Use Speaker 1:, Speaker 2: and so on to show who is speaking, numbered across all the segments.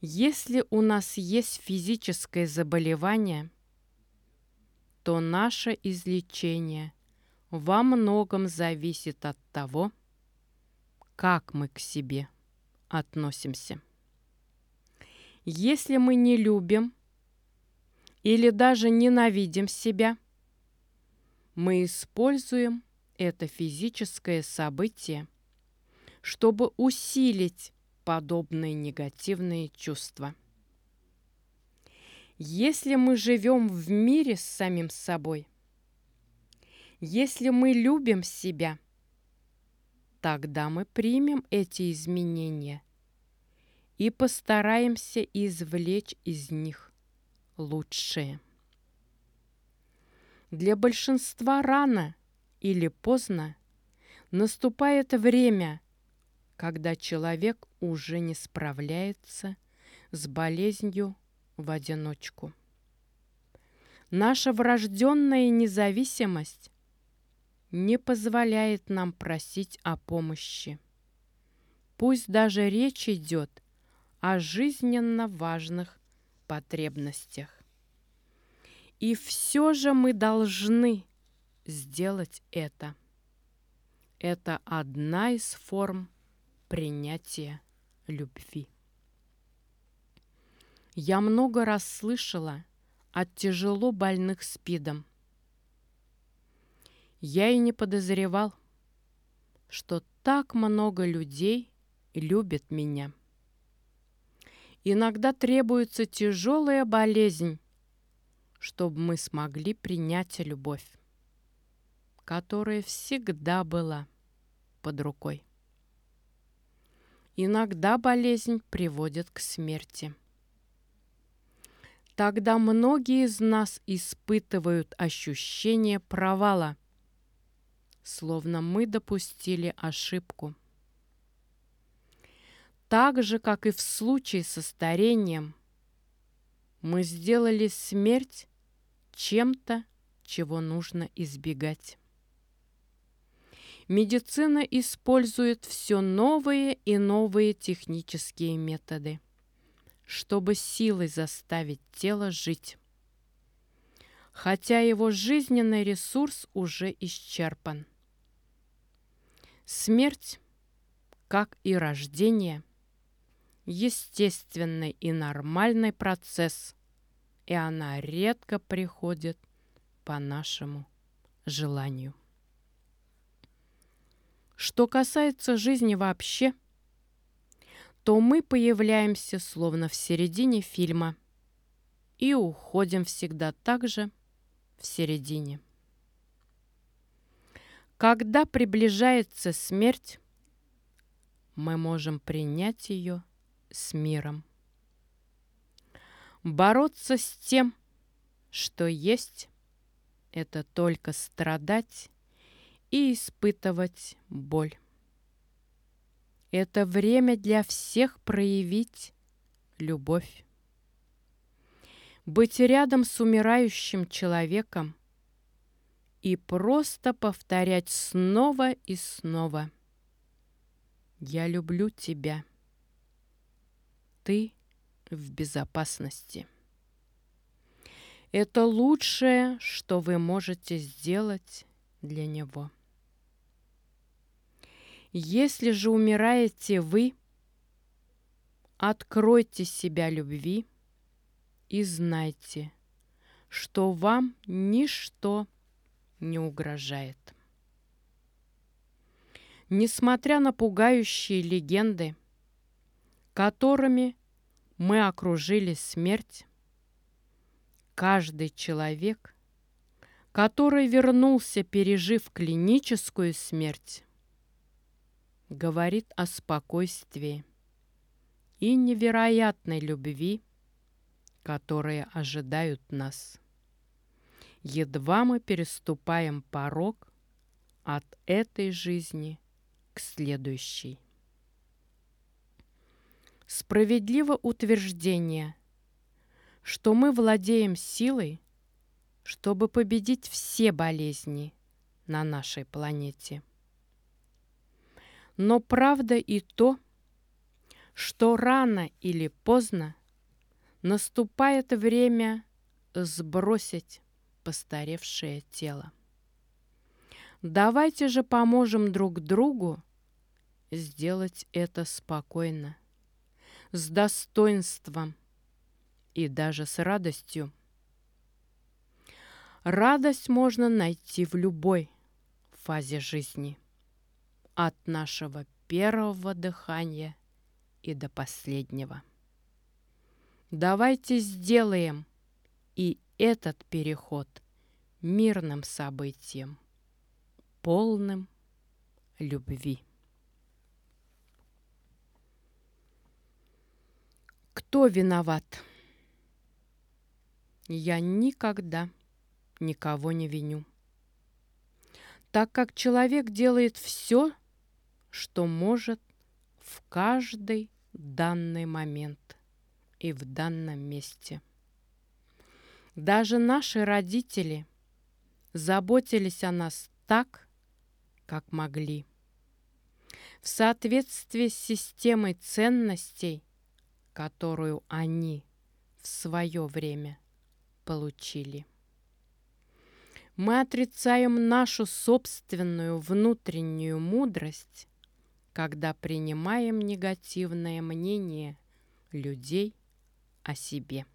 Speaker 1: Если у нас есть физическое заболевание, то наше излечение во многом зависит от того, как мы к себе относимся. Если мы не любим или даже ненавидим себя, мы используем это физическое событие, чтобы усилить подобные негативные чувства. Если мы живем в мире с самим собой, если мы любим себя, тогда мы примем эти изменения и постараемся извлечь из них лучшее. Для большинства рано или поздно наступает время, когда человек уже не справляется с болезнью в одиночку. Наша врожденная независимость не позволяет нам просить о помощи. Пусть даже речь идет о жизненно важных потребностях. И все же мы должны сделать это. Это одна из форм принятия любви. Я много раз слышала от тяжело больных СПИДом. Я и не подозревал, что так много людей любят меня. Иногда требуется тяжелая болезнь, чтобы мы смогли принять любовь, которая всегда была под рукой. Иногда болезнь приводит к смерти. Тогда многие из нас испытывают ощущение провала, словно мы допустили ошибку. Так же, как и в случае со старением, мы сделали смерть чем-то, чего нужно избегать. Медицина использует все новые и новые технические методы, чтобы силой заставить тело жить. Хотя его жизненный ресурс уже исчерпан. Смерть, как и рождение – естественный и нормальный процесс, и она редко приходит по нашему желанию. Что касается жизни вообще, то мы появляемся словно в середине фильма и уходим всегда так же в середине. Когда приближается смерть, мы можем принять ее – с миром. Бороться с тем, что есть, это только страдать и испытывать боль. Это время для всех проявить любовь. Быть рядом с умирающим человеком и просто повторять снова и снова «Я люблю тебя» ты в безопасности. Это лучшее, что вы можете сделать для него. Если же умираете вы, откройте себя любви и знайте, что вам ничто не угрожает. Несмотря на пугающие легенды, которыми мы окружили смерть, каждый человек, который вернулся, пережив клиническую смерть, говорит о спокойствии и невероятной любви, которые ожидают нас. Едва мы переступаем порог от этой жизни к следующей. Справедливо утверждение, что мы владеем силой, чтобы победить все болезни на нашей планете. Но правда и то, что рано или поздно наступает время сбросить постаревшее тело. Давайте же поможем друг другу сделать это спокойно, с достоинством и даже с радостью. Радость можно найти в любой фазе жизни, от нашего первого дыхания и до последнего. Давайте сделаем и этот переход мирным событием, полным любви. Кто виноват? Я никогда никого не виню. Так как человек делает все, может в каждый данный момент и в данном месте. Даже наши родители заботились о нас так, как могли. В соответствии с системой ценностей, которую они в свое время получили. Мы отрицаем нашу собственную внутреннюю мудрость когда принимаем негативное мнение людей о себе.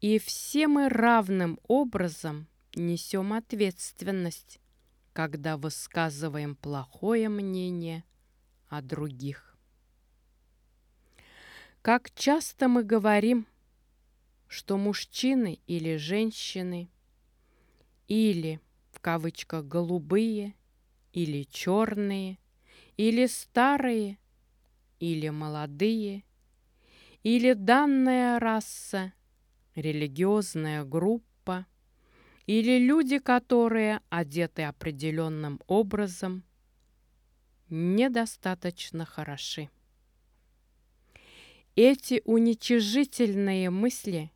Speaker 1: И все мы равным образом несем ответственность, когда высказываем плохое мнение о других. Как часто мы говорим, что мужчины или женщины, или, в кавычках, голубые или черные – или старые, или молодые, или данная раса, религиозная группа, или люди, которые одеты определенным образом, недостаточно хороши. Эти уничижительные мысли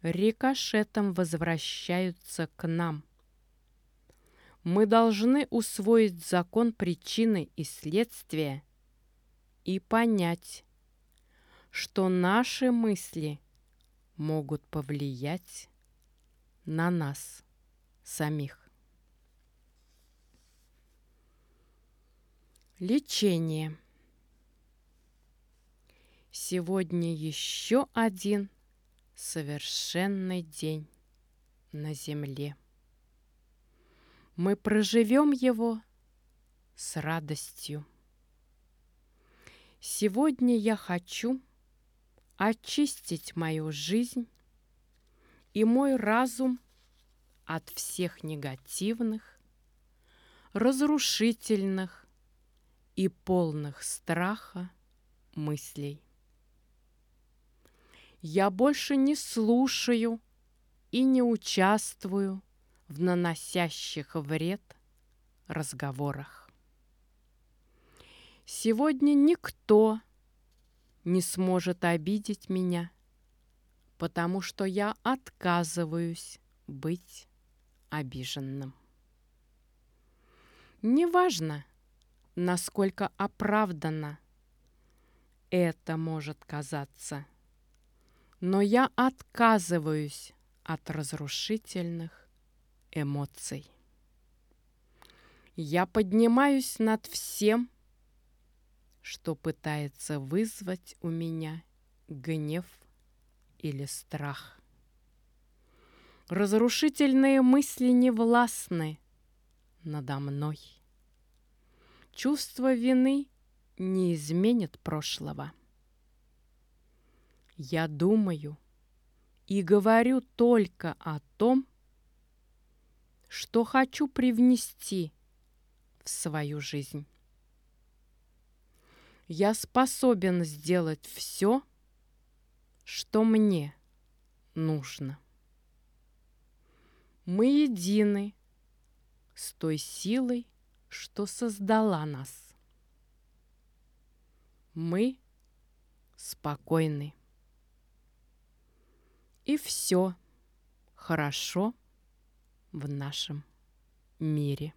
Speaker 1: рикошетом возвращаются к нам – мы должны усвоить закон причины и следствия и понять, что наши мысли могут повлиять на нас самих. Лечение. Сегодня еще один совершенный день на Земле мы проживем его с радостью. Сегодня я хочу очистить мою жизнь и мой разум от всех негативных, разрушительных и полных страха мыслей. Я больше не слушаю и не участвую в наносящих вред разговорах. Сегодня никто не сможет обидеть меня, потому что я отказываюсь быть обиженным. Неважно, насколько оправданно это может казаться, но я отказываюсь от разрушительных эмоций. Я поднимаюсь над всем, что пытается вызвать у меня гнев или страх. Разрушительные мысли не властны надо мной. Чувство вины не изменит прошлого. Я думаю и говорю только о том, что хочу привнести в свою жизнь. Я способен сделать все, что мне нужно. Мы едины с той силой, что создала нас. Мы спокойны. И все хорошо в нашем мире.